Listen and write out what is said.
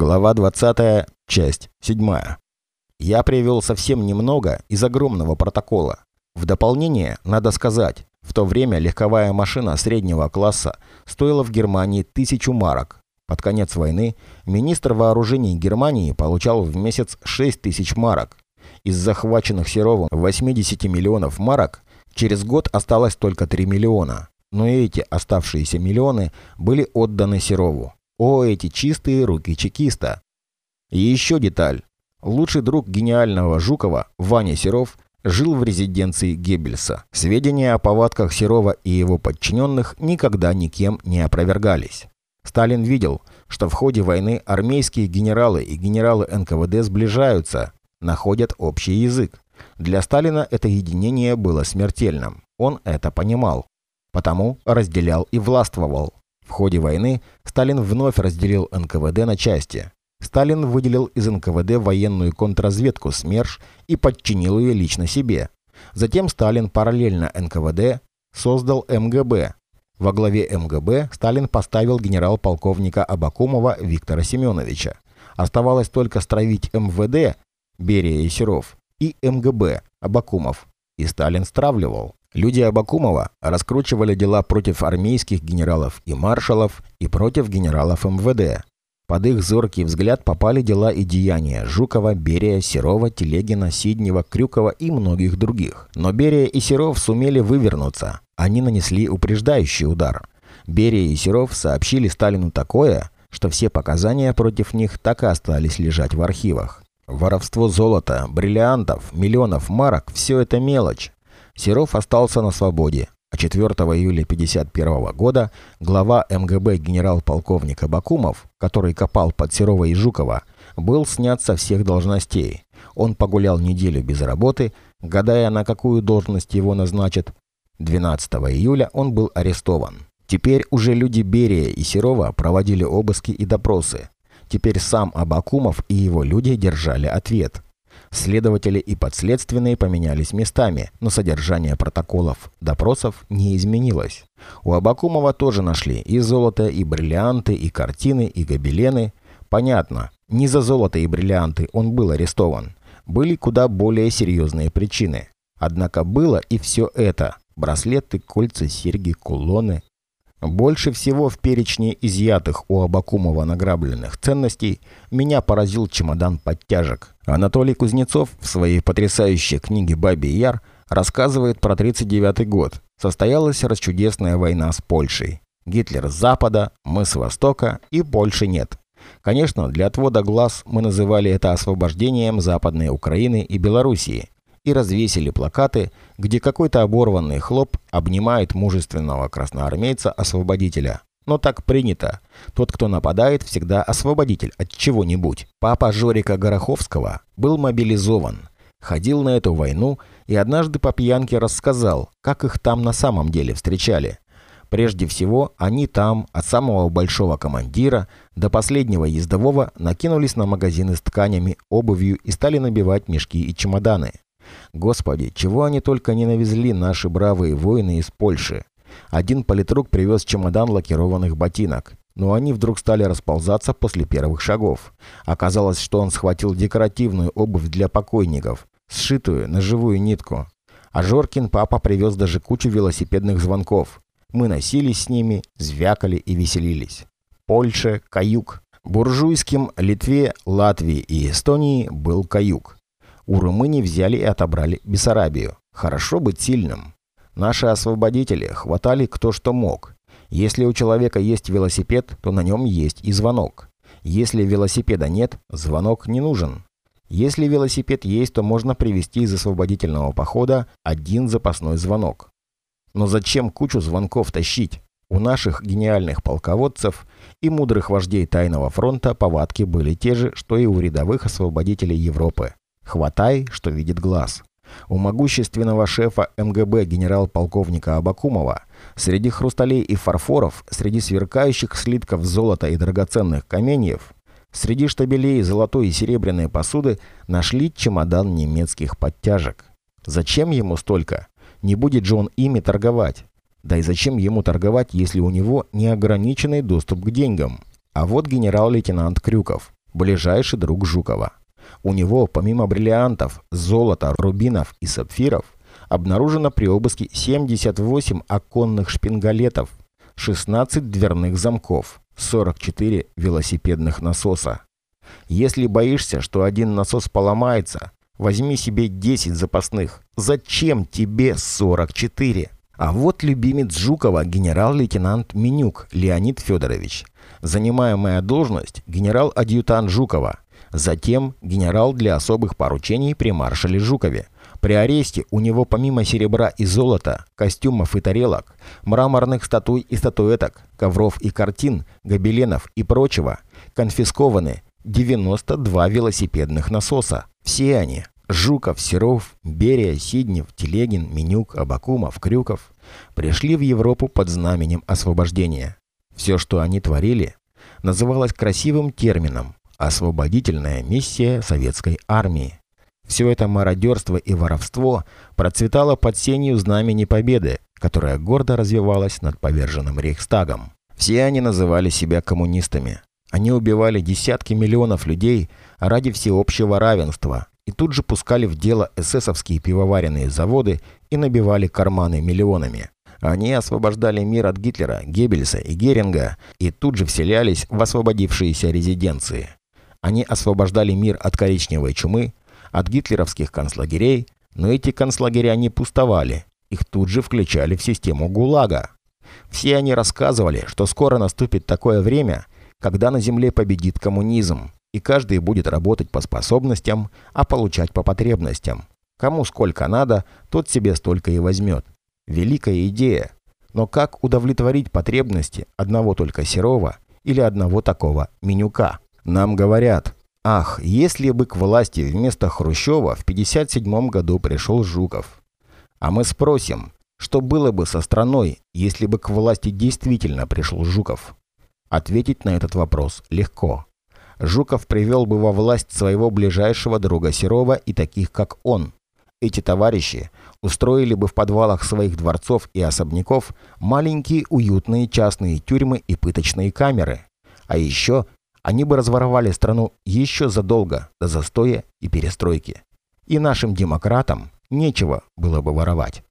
Глава 20, часть 7. Я привел совсем немного из огромного протокола. В дополнение, надо сказать, в то время легковая машина среднего класса стоила в Германии тысячу марок. Под конец войны министр вооружений Германии получал в месяц 6 тысяч марок. Из захваченных Серовым 80 миллионов марок через год осталось только 3 миллиона. Но эти оставшиеся миллионы были отданы Серову. О, эти чистые руки чекиста! И еще деталь. Лучший друг гениального Жукова, Ваня Серов, жил в резиденции Геббельса. Сведения о повадках Серова и его подчиненных никогда никем не опровергались. Сталин видел, что в ходе войны армейские генералы и генералы НКВД сближаются, находят общий язык. Для Сталина это единение было смертельным. Он это понимал. Потому разделял и властвовал. В ходе войны Сталин вновь разделил НКВД на части. Сталин выделил из НКВД военную контрразведку СМЕРШ и подчинил ее лично себе. Затем Сталин параллельно НКВД создал МГБ. Во главе МГБ Сталин поставил генерал-полковника Абакумова Виктора Семеновича. Оставалось только стравить МВД Берия и Серов и МГБ Абакумов. И Сталин стравливал. Люди Абакумова раскручивали дела против армейских генералов и маршалов и против генералов МВД. Под их зоркий взгляд попали дела и деяния Жукова, Берия, Серова, Телегина, Сиднева, Крюкова и многих других. Но Берия и Серов сумели вывернуться. Они нанесли упреждающий удар. Берия и Серов сообщили Сталину такое, что все показания против них так и остались лежать в архивах. Воровство золота, бриллиантов, миллионов марок – все это мелочь. Серов остался на свободе, а 4 июля 1951 года глава МГБ генерал-полковник Абакумов, который копал под Серова и Жукова, был снят со всех должностей. Он погулял неделю без работы, гадая, на какую должность его назначат. 12 июля он был арестован. Теперь уже люди Берия и Серова проводили обыски и допросы. Теперь сам Абакумов и его люди держали ответ – Следователи и подследственные поменялись местами, но содержание протоколов допросов не изменилось. У Абакумова тоже нашли и золото, и бриллианты, и картины, и гобелены. Понятно, не за золото и бриллианты он был арестован. Были куда более серьезные причины. Однако было и все это. Браслеты, кольца, серьги, кулоны, больше всего в перечне изъятых у Абакумова награбленных ценностей меня поразил чемодан подтяжек. Анатолий Кузнецов в своей потрясающей книге «Бабий Яр» рассказывает про 1939 год. Состоялась расчудесная война с Польшей. Гитлер с запада, мы с востока и Польши нет. Конечно, для отвода глаз мы называли это освобождением Западной Украины и Белоруссии и развесили плакаты, где какой-то оборванный хлоп обнимает мужественного красноармейца-освободителя. Но так принято. Тот, кто нападает, всегда освободитель от чего-нибудь. Папа Жорика Гороховского был мобилизован, ходил на эту войну и однажды по пьянке рассказал, как их там на самом деле встречали. Прежде всего, они там, от самого большого командира до последнего ездового, накинулись на магазины с тканями, обувью и стали набивать мешки и чемоданы. Господи, чего они только не навезли наши бравые воины из Польши. Один политрук привез чемодан лакированных ботинок. Но они вдруг стали расползаться после первых шагов. Оказалось, что он схватил декоративную обувь для покойников, сшитую на живую нитку. А Жоркин папа привез даже кучу велосипедных звонков. Мы носились с ними, звякали и веселились. Польша – каюк. Буржуйским Литве, Латвии и Эстонии был каюк. У Румынии взяли и отобрали Бессарабию. Хорошо быть сильным. Наши освободители хватали кто что мог. Если у человека есть велосипед, то на нем есть и звонок. Если велосипеда нет, звонок не нужен. Если велосипед есть, то можно привезти из освободительного похода один запасной звонок. Но зачем кучу звонков тащить? У наших гениальных полководцев и мудрых вождей Тайного фронта повадки были те же, что и у рядовых освободителей Европы. Хватай, что видит глаз. У могущественного шефа МГБ генерал-полковника Абакумова среди хрусталей и фарфоров, среди сверкающих слитков золота и драгоценных каменьев, среди штабелей золотой и серебряной посуды нашли чемодан немецких подтяжек. Зачем ему столько? Не будет же он ими торговать. Да и зачем ему торговать, если у него неограниченный доступ к деньгам? А вот генерал-лейтенант Крюков. ближайший друг Жукова. У него, помимо бриллиантов, золота, рубинов и сапфиров, обнаружено при обыске 78 оконных шпингалетов, 16 дверных замков, 44 велосипедных насоса. Если боишься, что один насос поломается, возьми себе 10 запасных. Зачем тебе 44? А вот любимец Жукова генерал-лейтенант Минюк Леонид Федорович. Занимаемая должность генерал-адъютант Жукова. Затем генерал для особых поручений при маршале Жукове. При аресте у него помимо серебра и золота, костюмов и тарелок, мраморных статуй и статуэток, ковров и картин, гобеленов и прочего, конфискованы 92 велосипедных насоса. Все они – Жуков, Серов, Берия, Сиднев, Телегин, Менюк, Абакумов, Крюков – пришли в Европу под знаменем освобождения. Все, что они творили, называлось красивым термином «освободительная миссия советской армии». Все это мародерство и воровство процветало под сенью знамени победы, которая гордо развивалась над поверженным Рейхстагом. Все они называли себя коммунистами. Они убивали десятки миллионов людей ради всеобщего равенства и тут же пускали в дело эсэсовские пивоваренные заводы и набивали карманы миллионами. Они освобождали мир от Гитлера, Геббельса и Геринга и тут же вселялись в освободившиеся резиденции. Они освобождали мир от коричневой чумы, от гитлеровских концлагерей, но эти концлагеря не пустовали, их тут же включали в систему ГУЛАГа. Все они рассказывали, что скоро наступит такое время, когда на Земле победит коммунизм, и каждый будет работать по способностям, а получать по потребностям. Кому сколько надо, тот себе столько и возьмет. Великая идея. Но как удовлетворить потребности одного только Серова или одного такого Менюка? Нам говорят, ах, если бы к власти вместо Хрущева в 1957 году пришел Жуков. А мы спросим, что было бы со страной, если бы к власти действительно пришел Жуков? Ответить на этот вопрос легко. Жуков привел бы во власть своего ближайшего друга Серова и таких, как он. Эти товарищи устроили бы в подвалах своих дворцов и особняков маленькие уютные частные тюрьмы и пыточные камеры. А еще они бы разворовали страну еще задолго до застоя и перестройки. И нашим демократам нечего было бы воровать.